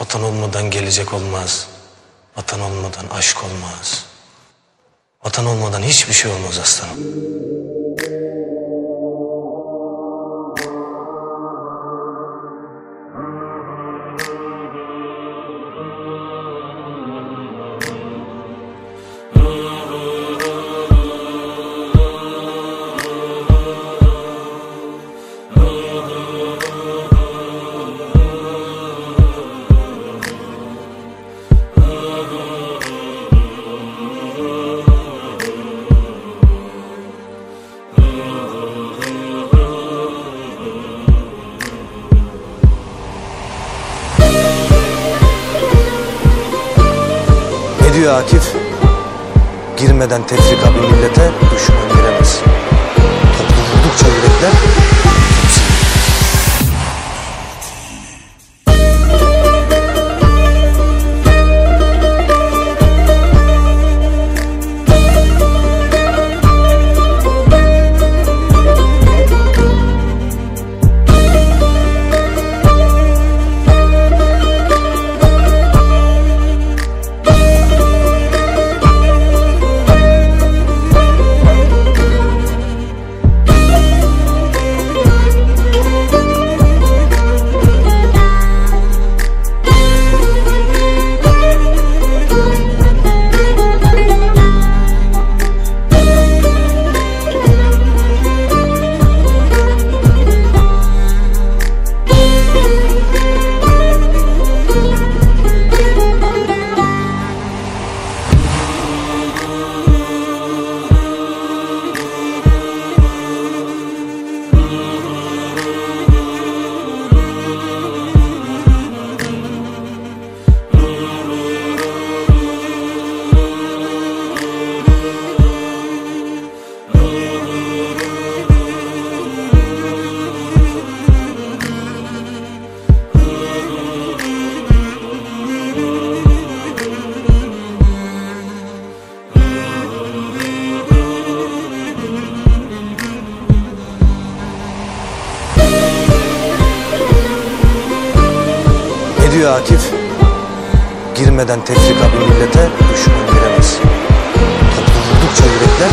Vatan olmadan gelecek olmaz. Vatan olmadan aşk olmaz. Vatan olmadan hiçbir şey olmaz aslanım. Diyor Akif? Girmeden tefrika bir millete düşman giremez. Toplu vurdukça yürekler diyor Akif? Girmeden tefrika bir millete düşman giremez. Toplu vurdukça yürekler